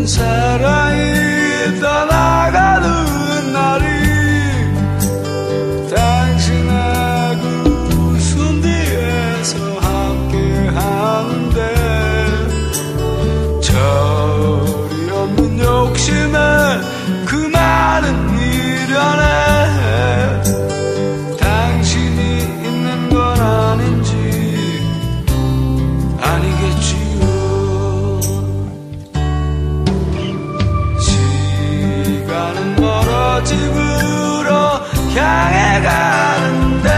inside. 집으로 향해 가는데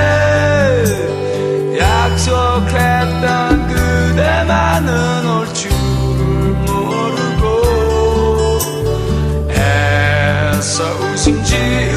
약속했던 그대만은 올 줄을 모르고 애써 웃음지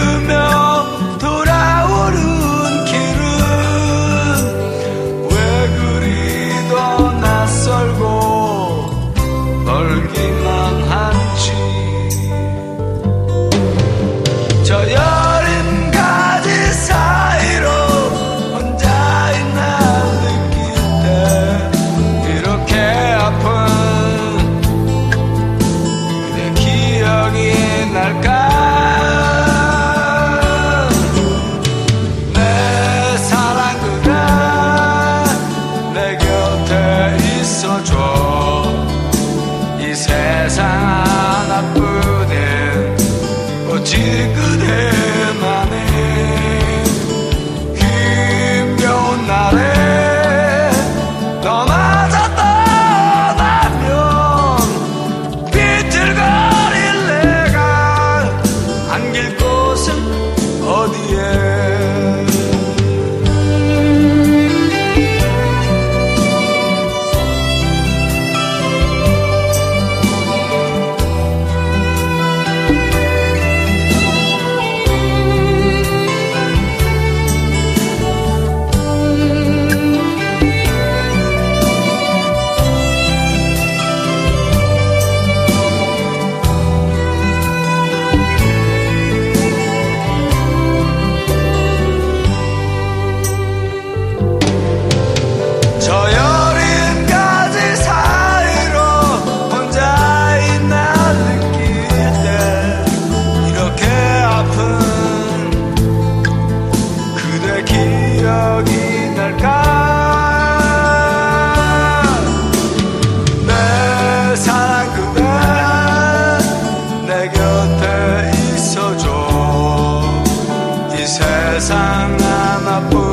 세상 하나뿐.